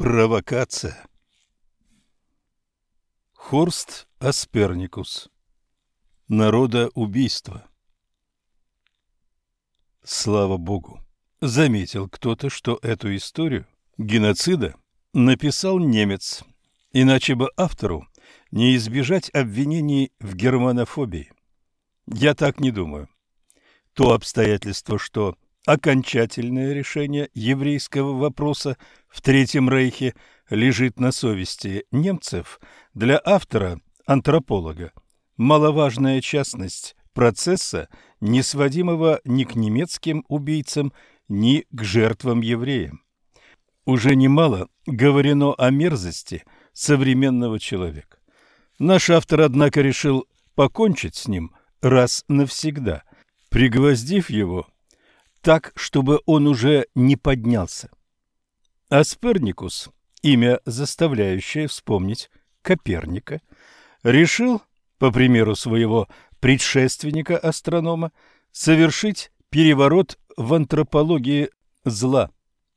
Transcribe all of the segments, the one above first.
Провокация. Хорст Асперникус. Народоубийство. Слава Богу, заметил кто-то, что эту историю геноцида написал немец, иначе бы автору не избежать обвинений в германофобии. Я так не думаю. То обстоятельство, что окончательное решение еврейского вопроса в Третьем Рейхе лежит на совести немцев, для автора, антрополога, маловажная частность процесса, не сводимого ни к немецким убийцам, ни к жертвам евреям. Уже немало говорено о мерзости современного человека. Наш автор, однако, решил покончить с ним раз навсегда, пригвоздив его так, чтобы он уже не поднялся. Асперникус, имя, заставляющее вспомнить Коперника, решил, по примеру своего предшественника-астронома, совершить переворот в антропологии зла.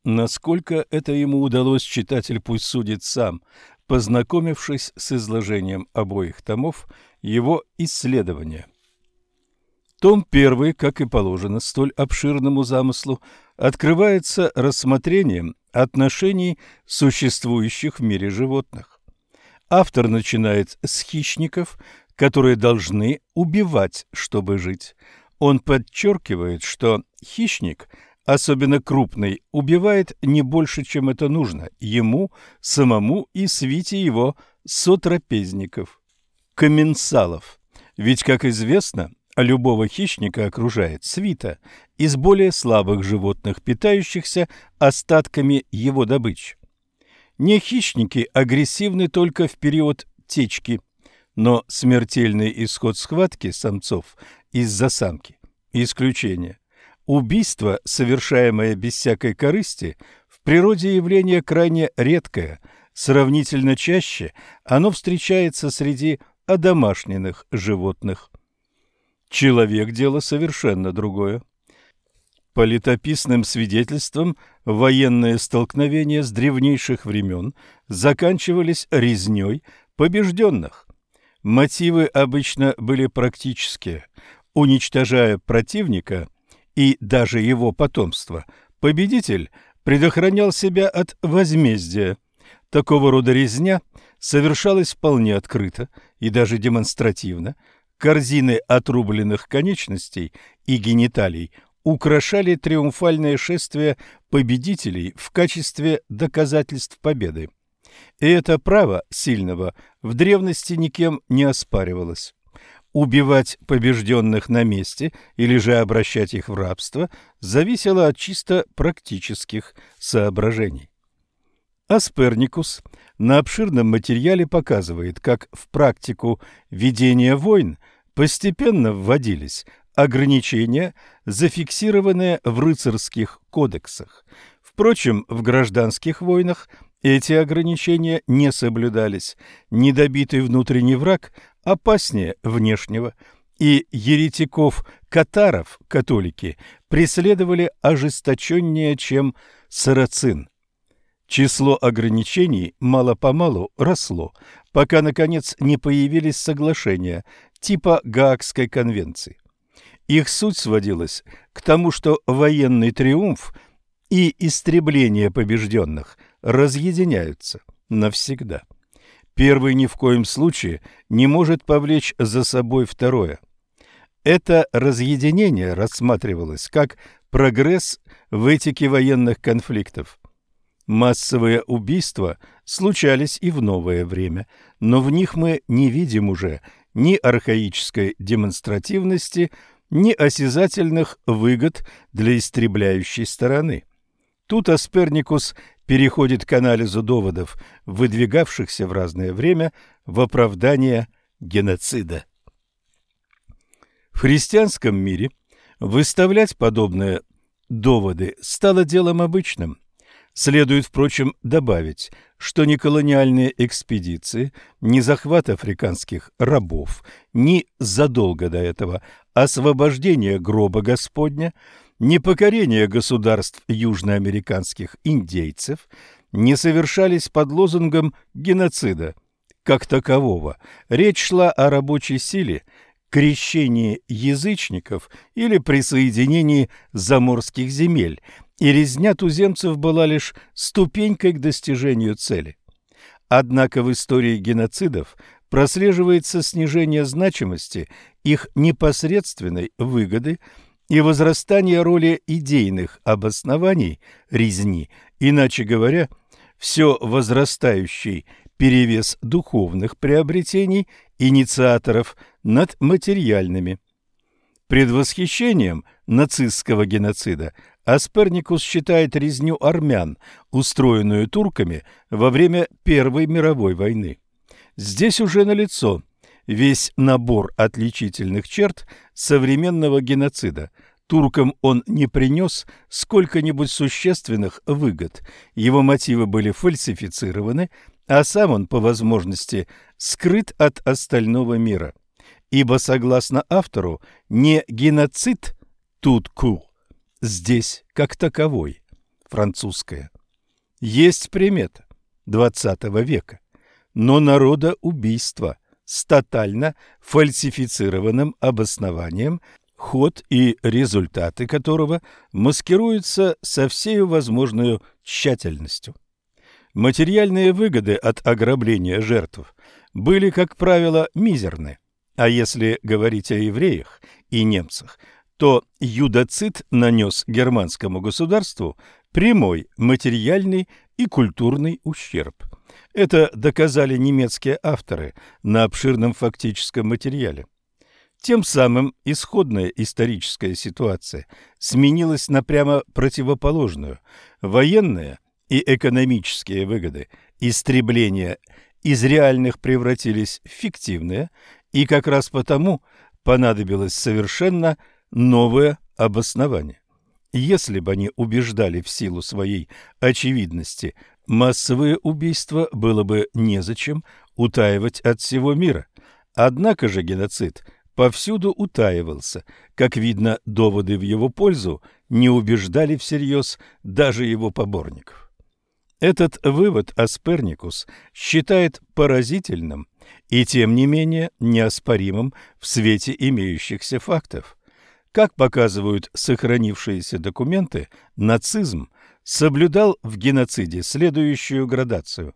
Насколько это ему удалось, читатель пусть судит сам, познакомившись с изложением обоих томов его исследования. Том 1, как и положено столь обширному замыслу, открывается рассмотрением отношений существующих в мире животных. Автор начинает с хищников, которые должны убивать, чтобы жить. Он подчеркивает, что хищник, особенно крупный, убивает не больше, чем это нужно, ему, самому и свите его сотрапезников, комменсалов. Ведь, как известно, любого хищника окружает свита из более слабых животных, питающихся остатками его добычи. Не хищники агрессивны только в период течки, но смертельный исход схватки самцов из-за самки – исключение. Убийство, совершаемое без всякой корысти, в природе явление крайне редкое, сравнительно чаще оно встречается среди одомашненных животных. Человек – дело совершенно другое. По летописным свидетельствам, военные столкновения с древнейших времен заканчивались резней побежденных. Мотивы обычно были практические. Уничтожая противника и даже его потомство, победитель предохранял себя от возмездия. Такого рода резня совершалась вполне открыто и даже демонстративно – Корзины отрубленных конечностей и гениталий украшали триумфальное шествие победителей в качестве доказательств победы. И это право сильного в древности никем не оспаривалось. Убивать побежденных на месте или же обращать их в рабство зависело от чисто практических соображений. Асперникус на обширном материале показывает, как в практику ведения войн – Постепенно вводились ограничения, зафиксированные в рыцарских кодексах. Впрочем, в гражданских войнах эти ограничения не соблюдались. Недобитый внутренний враг опаснее внешнего, и еретиков-катаров католики преследовали ожесточеннее, чем сарацин. Число ограничений мало-помалу росло, пока, наконец, не появились соглашения типа Гаагской конвенции. Их суть сводилась к тому, что военный триумф и истребление побежденных разъединяются навсегда. Первый ни в коем случае не может повлечь за собой второе. Это разъединение рассматривалось как прогресс в этике военных конфликтов. Массовые убийства случались и в новое время, но в них мы не видим уже ни архаической демонстративности, ни осязательных выгод для истребляющей стороны. Тут Асперникус переходит к анализу доводов, выдвигавшихся в разное время в оправдание геноцида. В христианском мире выставлять подобные доводы стало делом обычным. Следует, впрочем, добавить, что ни колониальные экспедиции, ни захват африканских рабов, ни задолго до этого освобождение гроба Господня, ни покорение государств южноамериканских индейцев не совершались под лозунгом геноцида как такового. Речь шла о рабочей силе, крещении язычников или присоединении заморских земель, и резня туземцев была лишь ступенькой к достижению цели. Однако в истории геноцидов прослеживается снижение значимости их непосредственной выгоды и возрастание роли идейных обоснований резни, иначе говоря, все возрастающий перевес духовных приобретений инициаторов над материальными. Предвосхищением нацистского геноцида Асперникус считает резню армян, устроенную турками во время Первой мировой войны. Здесь уже налицо весь набор отличительных черт современного геноцида. Туркам он не принес сколько-нибудь существенных выгод, его мотивы были фальсифицированы, а сам он, по возможности, скрыт от остального мира. Ибо, согласно автору, не геноцид тут ку здесь как таковой, французская. Есть примета XX века, но народа убийства с тотально фальсифицированным обоснованием, ход и результаты которого маскируются со всей возможной тщательностью. Материальные выгоды от ограбления жертв были, как правило, мизерны, а если говорить о евреях и немцах, то юдоцид нанес германскому государству прямой материальный и культурный ущерб. Это доказали немецкие авторы на обширном фактическом материале. Тем самым исходная историческая ситуация сменилась на прямо противоположную. Военные и экономические выгоды истребления из реальных превратились в фиктивные, и как раз потому понадобилось совершенно новое обоснование. Если бы они убеждали в силу своей очевидности, массовые убийства было бы незачем утаивать от всего мира. Однако же геноцид повсюду утаивался. Как видно, доводы в его пользу не убеждали всерьез даже его поборников. Этот вывод Асперникус считает поразительным и, тем не менее, неоспоримым в свете имеющихся фактов. Как показывают сохранившиеся документы, нацизм соблюдал в геноциде следующую градацию.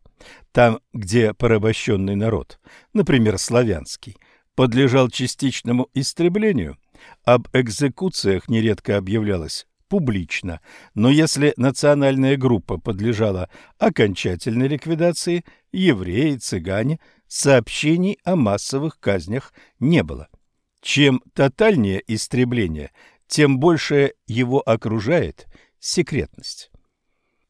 Там, где порабощенный народ, например, славянский, подлежал частичному истреблению, об экзекуциях нередко объявлялось публично, но если национальная группа подлежала окончательной ликвидации, евреи, цыгане, сообщений о массовых казнях не было. Чем тотальнее истребление, тем больше его окружает секретность.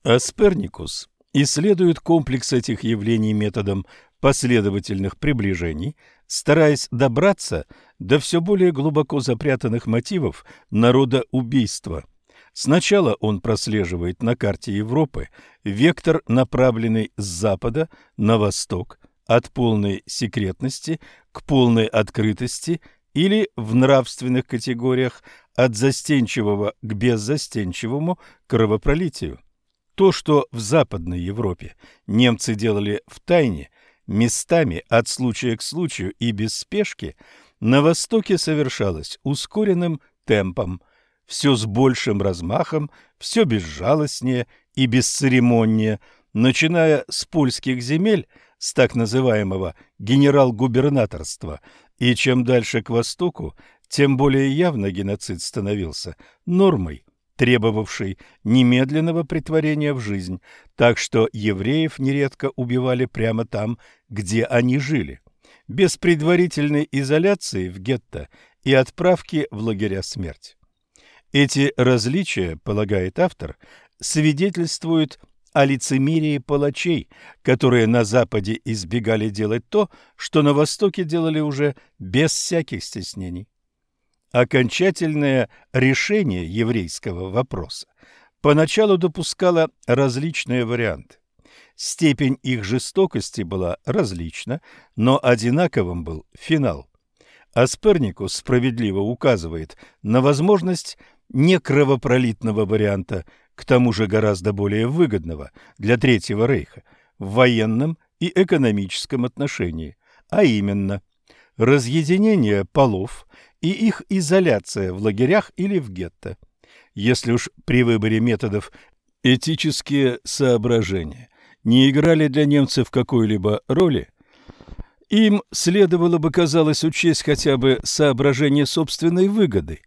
Асперникус исследует комплекс этих явлений методом последовательных приближений, стараясь добраться до все более глубоко запрятанных мотивов народа убийства – Сначала он прослеживает на карте Европы вектор, направленный с запада на восток, от полной секретности к полной открытости или в нравственных категориях от застенчивого к беззастенчивому кровопролитию. То, что в Западной Европе немцы делали в тайне, местами от случая к случаю и без спешки, на Востоке совершалось ускоренным темпом – все с большим размахом, все безжалостнее и бесцеремоннее, начиная с польских земель, с так называемого генерал-губернаторства, и чем дальше к востоку, тем более явно геноцид становился нормой, требовавшей немедленного притворения в жизнь, так что евреев нередко убивали прямо там, где они жили, без предварительной изоляции в гетто и отправки в лагеря смерти. Эти различия, полагает автор, свидетельствуют о лицемерии палачей, которые на Западе избегали делать то, что на Востоке делали уже без всяких стеснений. Окончательное решение еврейского вопроса поначалу допускало различные варианты. Степень их жестокости была различна, но одинаковым был финал. Асперникус справедливо указывает на возможность некровопролитного варианта, к тому же гораздо более выгодного для Третьего Рейха в военном и экономическом отношении, а именно разъединение полов и их изоляция в лагерях или в гетто. Если уж при выборе методов этические соображения не играли для немцев какой-либо роли, им следовало бы, казалось, учесть хотя бы соображение собственной выгоды.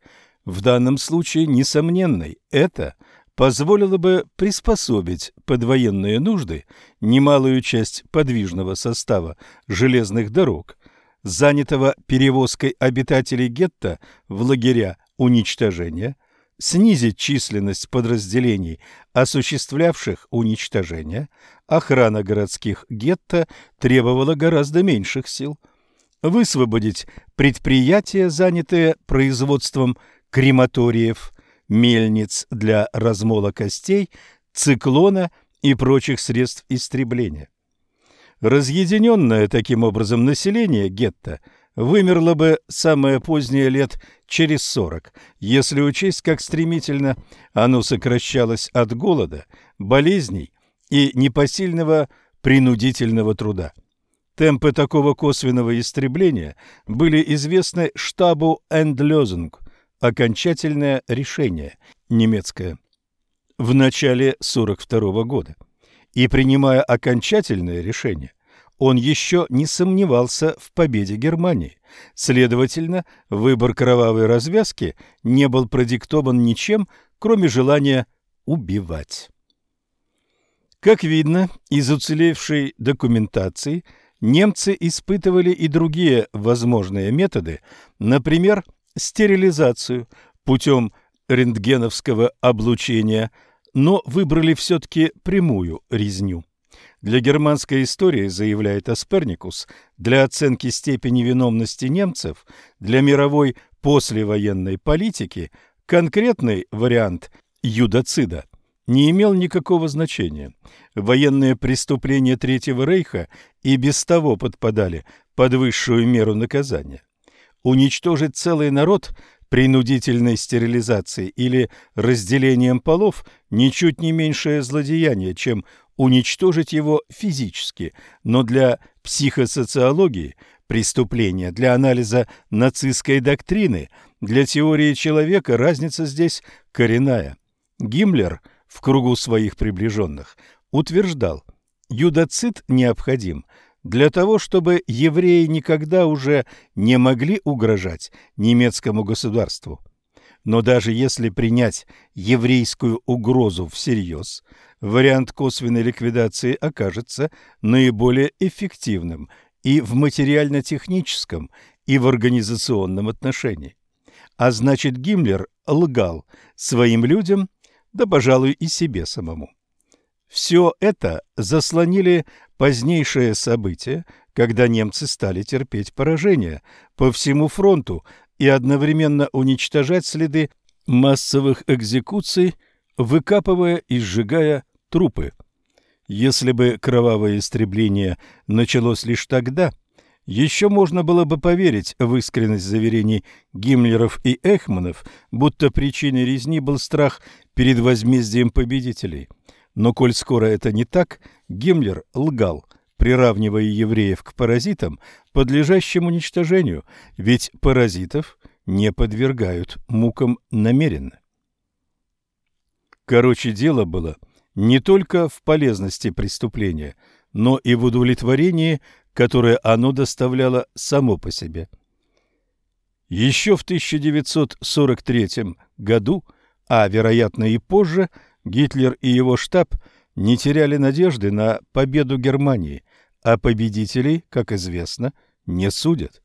В данном случае, несомненной, это позволило бы приспособить под военные нужды немалую часть подвижного состава железных дорог, занятого перевозкой обитателей гетто в лагеря уничтожения, снизить численность подразделений, осуществлявших уничтожение, охрана городских гетто требовала гораздо меньших сил, высвободить предприятия, занятые производством крематориев, мельниц для размола костей, циклона и прочих средств истребления. Разъединенное таким образом население гетто вымерло бы самое позднее лет через сорок, если учесть, как стремительно оно сокращалось от голода, болезней и непосильного принудительного труда. Темпы такого косвенного истребления были известны штабу Эндлёзинг, окончательное решение, немецкое, в начале 42 года и принимая окончательное решение, он еще не сомневался в победе Германии. Следовательно, выбор кровавой развязки не был продиктован ничем, кроме желания убивать. Как видно из уцелевшей документации, немцы испытывали и другие возможные методы, например, стерилизацию путем рентгеновского облучения – но выбрали все-таки прямую резню. Для германской истории, заявляет Асперникус, для оценки степени виновности немцев, для мировой послевоенной политики конкретный вариант юдоцида не имел никакого значения. Военные преступления Третьего Рейха и без того подпадали под высшую меру наказания. Уничтожить целый народ принудительной стерилизацией или разделением полов ничуть не меньшее злодеяние, чем уничтожить его физически, но для психосоциологии преступления, для анализа нацистской доктрины, для теории человека разница здесь коренная. Гиммлер в кругу своих приближенных утверждал, юдоцид необходим – для того, чтобы евреи никогда уже не могли угрожать немецкому государству. Но даже если принять еврейскую угрозу всерьез, вариант косвенной ликвидации окажется наиболее эффективным и в материально-техническом, и в организационном отношении. А значит, Гиммлер лгал своим людям, да, пожалуй, и себе самому. Все это заслонили позднейшие события, когда немцы стали терпеть поражение по всему фронту и одновременно уничтожать следы массовых экзекуций, выкапывая и сжигая трупы. Если бы кровавое истребление началось лишь тогда, еще можно было бы поверить в искренность заверений Гиммлеров и Эхманов, будто причиной резни был страх перед возмездием победителей – но коль скоро это не так, Гиммлер лгал, приравнивая евреев к паразитам, подлежащим уничтожению, ведь паразитов не подвергают мукам намеренно. Короче, дело было не только в полезности преступления, но и в удовлетворении, которое оно доставляло само по себе. Еще в 1943 году, а вероятно и позже, Гитлер и его штаб не теряли надежды на победу Германии, а победителей, как известно, не судят.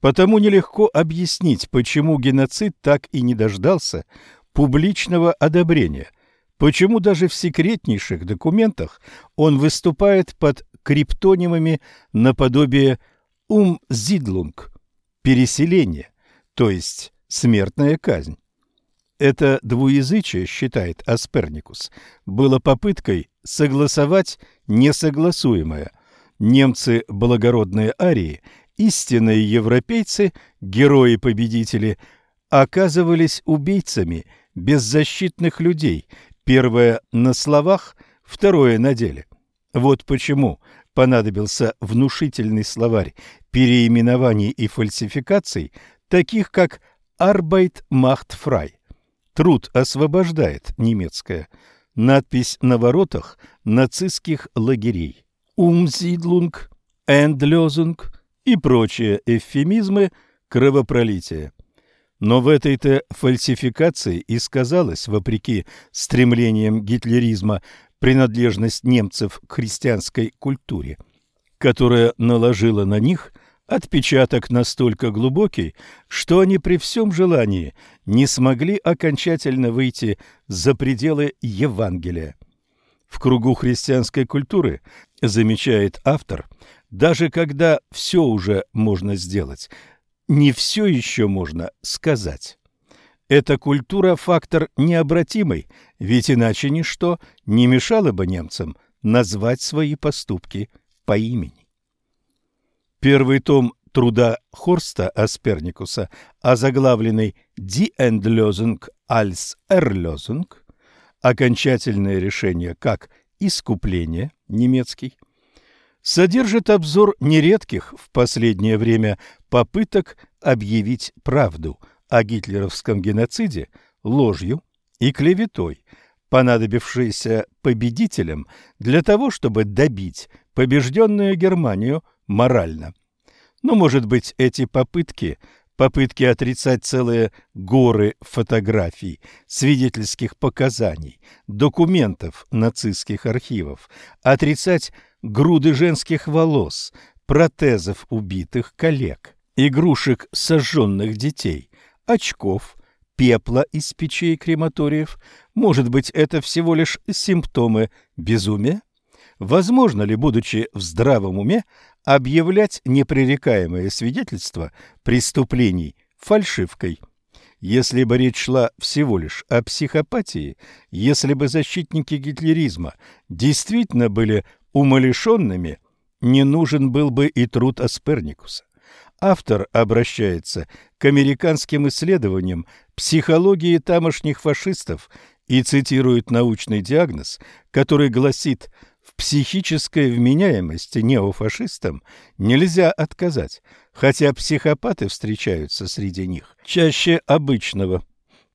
Потому нелегко объяснить, почему геноцид так и не дождался публичного одобрения, почему даже в секретнейших документах он выступает под криптонимами наподобие «умзидлунг» – переселение, то есть смертная казнь. Это двуязычие, считает Асперникус, было попыткой согласовать несогласуемое. Немцы – благородные арии, истинные европейцы, герои-победители, оказывались убийцами, беззащитных людей, первое на словах, второе на деле. Вот почему понадобился внушительный словарь переименований и фальсификаций, таких как «Arbeit macht frei» – «Труд освобождает» немецкое, надпись на воротах нацистских лагерей, «Umsiedlung», «Endlösung» и прочие эвфемизмы кровопролития. Но в этой-то фальсификации и сказалась, вопреки стремлениям гитлеризма, принадлежность немцев к христианской культуре, которая наложила на них отпечаток настолько глубокий, что они при всем желании не смогли окончательно выйти за пределы Евангелия. В кругу христианской культуры, замечает автор, даже когда все уже можно сделать, не все еще можно сказать. Эта культура – фактор необратимый, ведь иначе ничто не мешало бы немцам назвать свои поступки по имени. Первый том труда Хорста Асперникуса, озаглавленный «Die Endlösung als Erlösung» – окончательное решение как искупление немецкий, содержит обзор нередких в последнее время попыток объявить правду – о гитлеровском геноциде ложью и клеветой, понадобившейся победителям для того, чтобы добить побежденную Германию морально. Но, может быть, эти попытки, попытки отрицать целые горы фотографий, свидетельских показаний, документов нацистских архивов, отрицать груды женских волос, протезов убитых коллег, игрушек сожженных детей, очков, пепла из печей крематориев. Может быть, это всего лишь симптомы безумия? Возможно ли, будучи в здравом уме, объявлять непререкаемое свидетельство преступлений фальшивкой? Если бы речь шла всего лишь о психопатии, если бы защитники гитлеризма действительно были умалишенными, не нужен был бы и труд Асперникуса. Автор обращается к американским исследованиям психологии тамошних фашистов и цитирует научный диагноз, который гласит «в психической вменяемости неофашистам нельзя отказать, хотя психопаты встречаются среди них чаще обычного».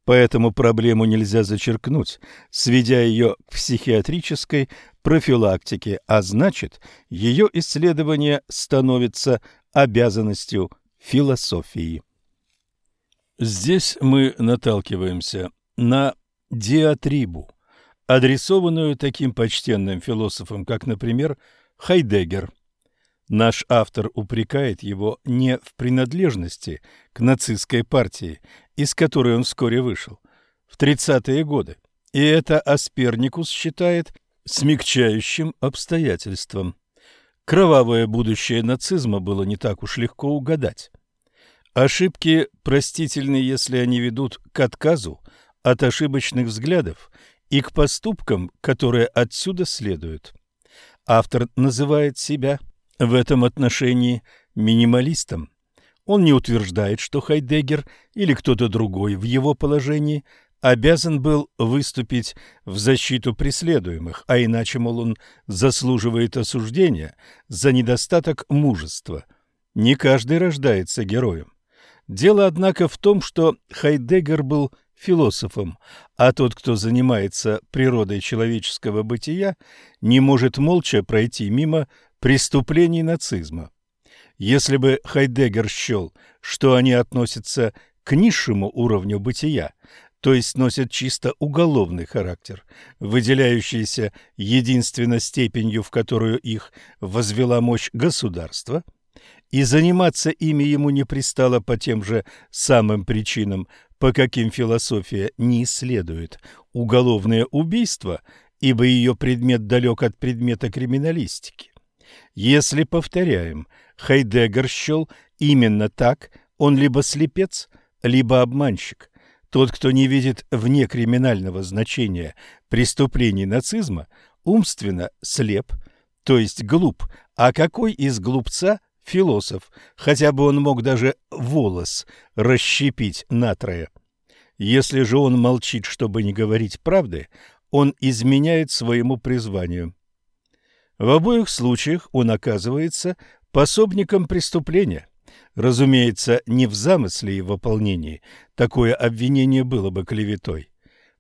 Поэтому проблему нельзя зачеркнуть, сведя ее к психиатрической профилактике, а значит, ее исследование становится обязанностью философии. Здесь мы наталкиваемся на диатрибу, адресованную таким почтенным философам, как, например, Хайдеггер. Наш автор упрекает его не в принадлежности к нацистской партии, из которой он вскоре вышел, в 30-е годы, и это Асперникус считает смягчающим обстоятельством. Кровавое будущее нацизма было не так уж легко угадать. Ошибки простительны, если они ведут к отказу от ошибочных взглядов и к поступкам, которые отсюда следуют. Автор называет себя в этом отношении минималистом. Он не утверждает, что Хайдеггер или кто-то другой в его положении обязан был выступить в защиту преследуемых, а иначе, мол, он заслуживает осуждения за недостаток мужества. Не каждый рождается героем. Дело, однако, в том, что Хайдеггер был философом, а тот, кто занимается природой человеческого бытия, не может молча пройти мимо преступлений нацизма. Если бы Хайдеггер счел, что они относятся к низшему уровню бытия, то есть носят чисто уголовный характер, выделяющийся единственно степенью, в которую их возвела мощь государства, и заниматься ими ему не пристало по тем же самым причинам, по каким философия не исследует уголовное убийство, ибо ее предмет далек от предмета криминалистики. Если, повторяем, Хайдеггер счел именно так, он либо слепец, либо обманщик, тот, кто не видит вне криминального значения преступлений нацизма, умственно слеп, то есть глуп. А какой из глупца философ, хотя бы он мог даже волос расщепить натрое? Если же он молчит, чтобы не говорить правды, он изменяет своему призванию. В обоих случаях он оказывается пособником преступления. Разумеется, не в замысле и выполнении. Такое обвинение было бы клеветой.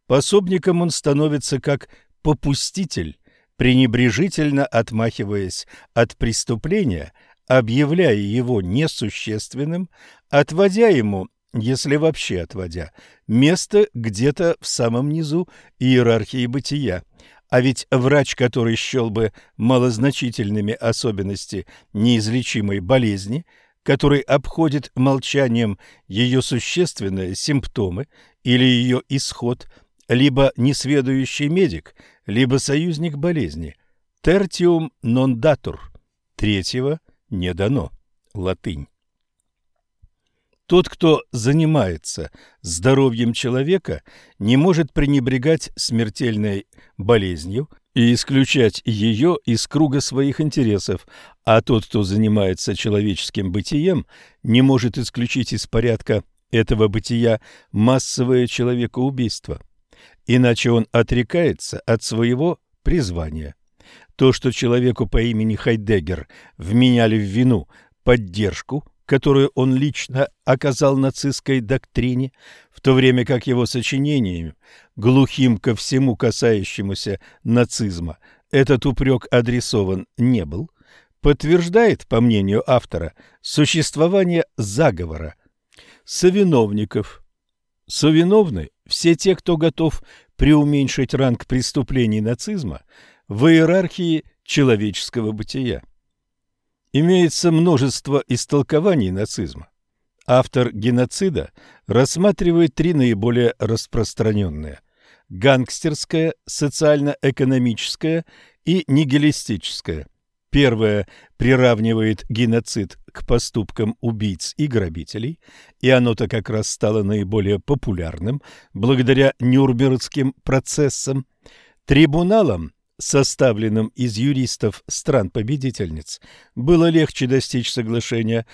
Пособником он становится как попуститель, пренебрежительно отмахиваясь от преступления, объявляя его несущественным, отводя ему, если вообще отводя, место где-то в самом низу иерархии бытия. А ведь врач, который счел бы малозначительными особенности неизлечимой болезни, который обходит молчанием ее существенные симптомы или ее исход, либо несведущий медик, либо союзник болезни. Tertium non datur. Третьего не дано. Латынь. Тот, кто занимается здоровьем человека, не может пренебрегать смертельной болезнью и исключать ее из круга своих интересов, а тот, кто занимается человеческим бытием, не может исключить из порядка этого бытия массовое человекоубийство. Иначе он отрекается от своего призвания. То, что человеку по имени Хайдеггер вменяли в вину поддержку, которую он лично оказал нацистской доктрине, в то время как его сочинениями, глухим ко всему касающемуся нацизма, этот упрек адресован не был, подтверждает, по мнению автора, существование заговора совиновников. Совиновны все те, кто готов преуменьшить ранг преступлений нацизма в иерархии человеческого бытия. Имеется множество истолкований нацизма. Автор геноцида рассматривает три наиболее распространенные – гангстерское, социально-экономическое и нигилистическое. Первое приравнивает геноцид к поступкам убийц и грабителей, и оно-то как раз стало наиболее популярным благодаря Нюрнбергским процессам. Трибуналом составленным из юристов стран-победительниц, было легче достичь соглашения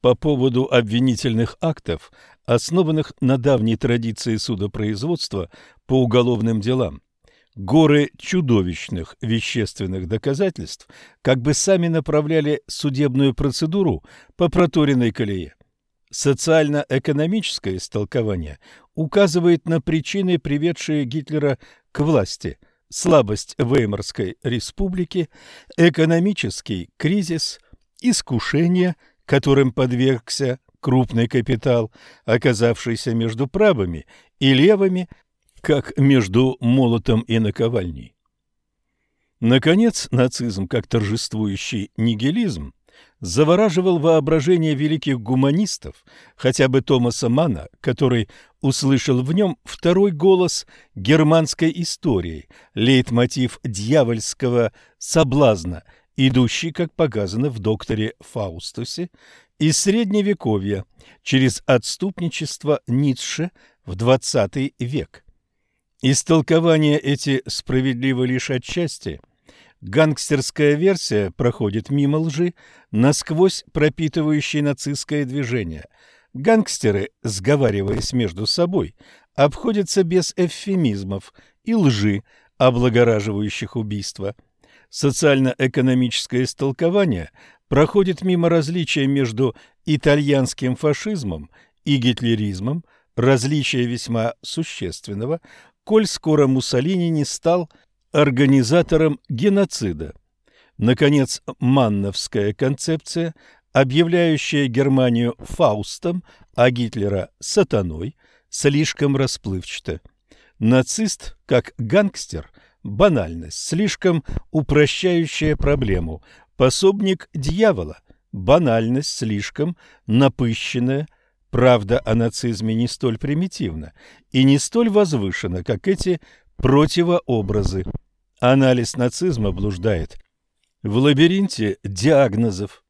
по поводу обвинительных актов, основанных на давней традиции судопроизводства по уголовным делам. Горы чудовищных вещественных доказательств как бы сами направляли судебную процедуру по проторенной колее. Социально-экономическое истолкование указывает на причины, приведшие Гитлера к власти – слабость Веймарской республики, экономический кризис, искушение, которым подвергся крупный капитал, оказавшийся между правыми и левыми, как между молотом и наковальней. Наконец, нацизм, как торжествующий нигилизм, завораживал воображение великих гуманистов, хотя бы Томаса Мана, который услышал в нем второй голос германской истории, лейтмотив дьявольского соблазна, идущий, как показано в «Докторе Фаустусе», из Средневековья через отступничество Ницше в XX век. Истолкования эти справедливы лишь отчасти – Гангстерская версия проходит мимо лжи, насквозь пропитывающей нацистское движение. Гангстеры, сговариваясь между собой, обходятся без эвфемизмов и лжи, облагораживающих убийство. Социально-экономическое истолкование проходит мимо различия между итальянским фашизмом и гитлеризмом, различия весьма существенного, коль скоро Муссолини не стал организатором геноцида. Наконец, манновская концепция, объявляющая Германию Фаустом, а Гитлера сатаной, слишком расплывчата. Нацист, как гангстер, банальность, слишком упрощающая проблему. Пособник дьявола, банальность, слишком напыщенная. Правда о нацизме не столь примитивна и не столь возвышена, как эти противообразы. Анализ нацизма блуждает в лабиринте диагнозов,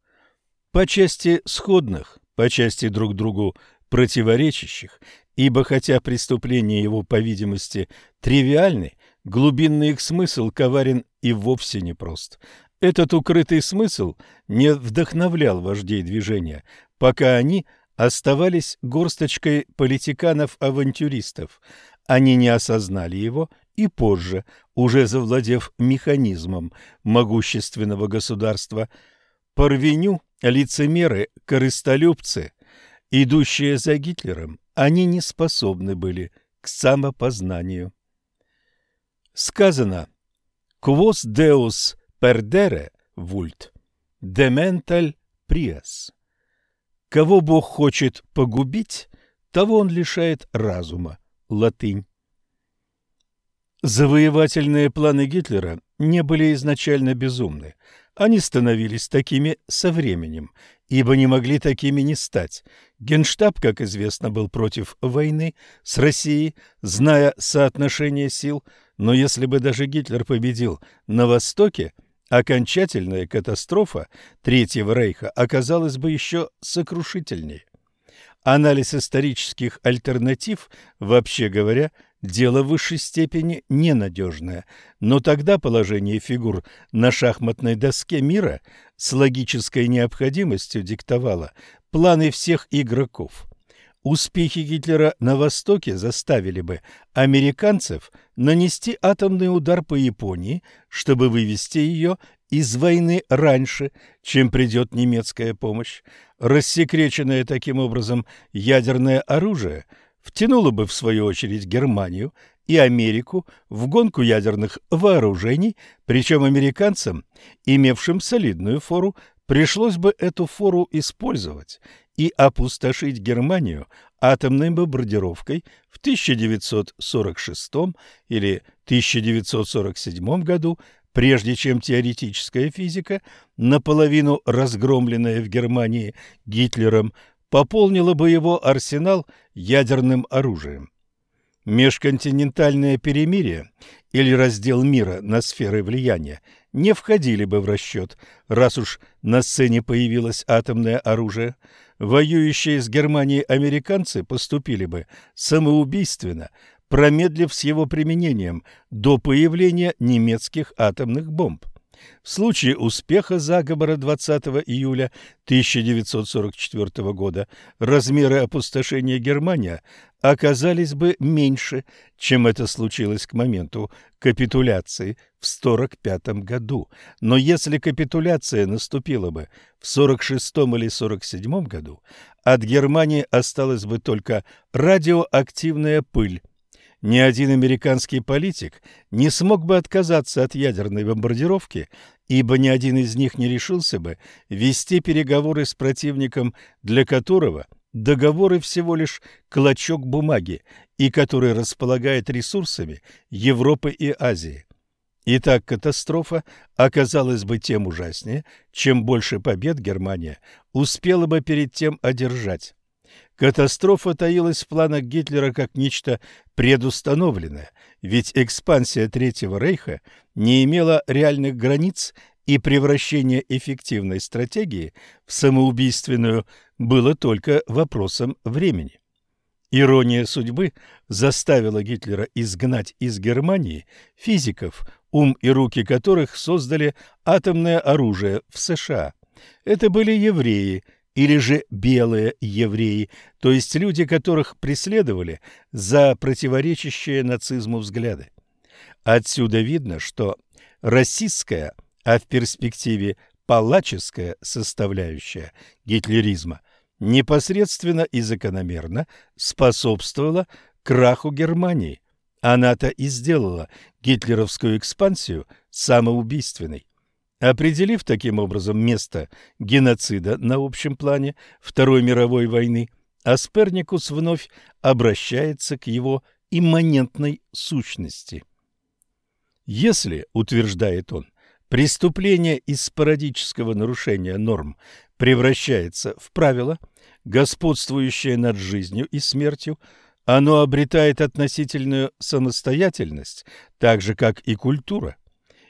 по части сходных, по части друг другу противоречащих, ибо хотя преступления его, по видимости, тривиальны, глубинный их смысл коварен и вовсе непрост. Этот укрытый смысл не вдохновлял вождей движения, пока они оставались горсточкой политиканов-авантюристов. Они не осознали его и позже, уже завладев механизмом могущественного государства, Парвеню, лицемеры, корыстолюбцы, идущие за Гитлером, они не способны были к самопознанию. Сказано «Quos Deus perdere vult, demental prias» Кого Бог хочет погубить, того он лишает разума. Латынь. Завоевательные планы Гитлера не были изначально безумны. Они становились такими со временем, ибо не могли такими не стать. Генштаб, как известно, был против войны с Россией, зная соотношение сил, но если бы даже Гитлер победил на Востоке, окончательная катастрофа Третьего Рейха оказалась бы еще сокрушительнее. Анализ исторических альтернатив, вообще говоря, дело в высшей степени ненадежное, но тогда положение фигур на шахматной доске мира с логической необходимостью диктовало планы всех игроков. Успехи Гитлера на Востоке заставили бы американцев нанести атомный удар по Японии, чтобы вывести ее из войны раньше, чем придет немецкая помощь. Рассекреченное таким образом ядерное оружие втянуло бы в свою очередь Германию и Америку в гонку ядерных вооружений, причем американцам, имевшим солидную фору, пришлось бы эту фору использовать и опустошить Германию атомной бомбардировкой в 1946 или 1947 году, прежде чем теоретическая физика, наполовину разгромленная в Германии Гитлером, пополнила бы его арсенал ядерным оружием. Межконтинентальное перемирие или раздел мира на сферы влияния не входили бы в расчет, раз уж на сцене появилось атомное оружие. Воюющие с Германией американцы поступили бы самоубийственно, промедлив с его применением до появления немецких атомных бомб. В случае успеха заговора 20 июля 1944 года размеры опустошения Германии оказались бы меньше, чем это случилось к моменту капитуляции в 1945 году. Но если капитуляция наступила бы в 1946 или 1947 году, от Германии осталась бы только радиоактивная пыль, ни один американский политик не смог бы отказаться от ядерной бомбардировки, ибо ни один из них не решился бы вести переговоры с противником, для которого договоры всего лишь клочок бумаги и который располагает ресурсами Европы и Азии. Итак, катастрофа оказалась бы тем ужаснее, чем больше побед Германия успела бы перед тем одержать. Катастрофа таилась в планах Гитлера как нечто предустановленное, ведь экспансия Третьего Рейха не имела реальных границ и превращение эффективной стратегии в самоубийственную было только вопросом времени. Ирония судьбы заставила Гитлера изгнать из Германии физиков, ум и руки которых создали атомное оружие в США. Это были евреи – или же белые евреи, то есть люди, которых преследовали за противоречащие нацизму взгляды. Отсюда видно, что расистская, а в перспективе палаческая составляющая гитлеризма непосредственно и закономерно способствовала краху Германии. Она-то и сделала гитлеровскую экспансию самоубийственной. Определив таким образом место геноцида на общем плане Второй мировой войны, Асперникус вновь обращается к его имманентной сущности. Если, утверждает он, преступление из спорадического нарушения норм превращается в правило, господствующее над жизнью и смертью, оно обретает относительную самостоятельность, так же, как и культура –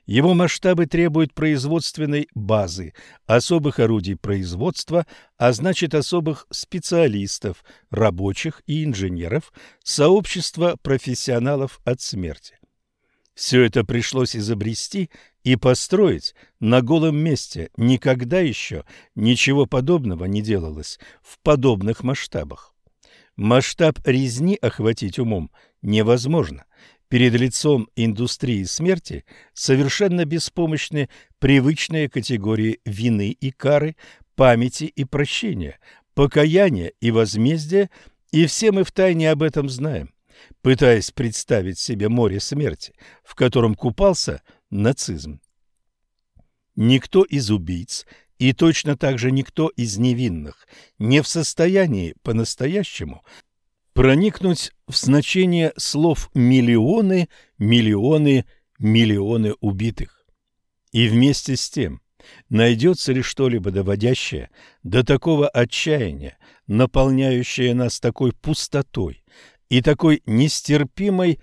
его масштабы требуют производственной базы, особых орудий производства, а значит особых специалистов, рабочих и инженеров, сообщества профессионалов от смерти. Все это пришлось изобрести и построить на голом месте. Никогда еще ничего подобного не делалось в подобных масштабах. Масштаб резни охватить умом невозможно. Перед лицом индустрии смерти совершенно беспомощны привычные категории вины и кары, памяти и прощения, покаяния и возмездия, и все мы втайне об этом знаем, пытаясь представить себе море смерти, в котором купался нацизм. Никто из убийц и точно так же никто из невинных не в состоянии по-настоящему проникнуть в значение слов «миллионы», «миллионы», «миллионы убитых». И вместе с тем, найдется ли что-либо доводящее до такого отчаяния, наполняющее нас такой пустотой и такой нестерпимой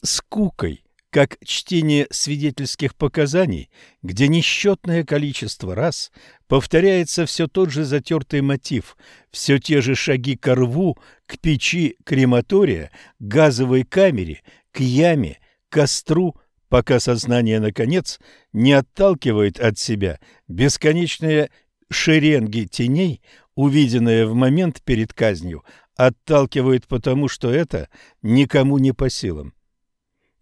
скукой, как чтение свидетельских показаний, где несчетное количество раз повторяется все тот же затертый мотив, все те же шаги к рву, к печи крематория, к газовой камере, к яме, к костру, пока сознание, наконец, не отталкивает от себя бесконечные шеренги теней, увиденные в момент перед казнью, отталкивает потому, что это никому не по силам.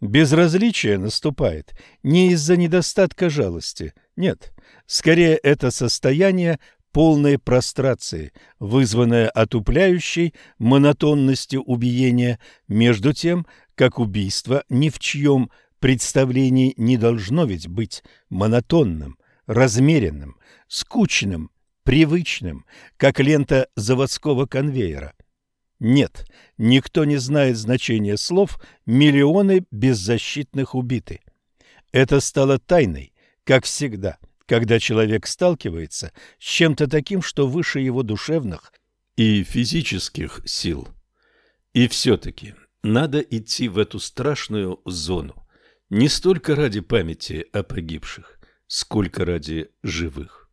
Безразличие наступает не из-за недостатка жалости, нет, скорее это состояние полной прострации, вызванное отупляющей монотонностью убиения, между тем, как убийство ни в чьем представлении не должно ведь быть монотонным, размеренным, скучным, привычным, как лента заводского конвейера. Нет, никто не знает значения слов «миллионы беззащитных убиты». Это стало тайной, как всегда, когда человек сталкивается с чем-то таким, что выше его душевных и физических сил. И все-таки надо идти в эту страшную зону, не столько ради памяти о погибших, сколько ради живых.